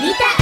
リタ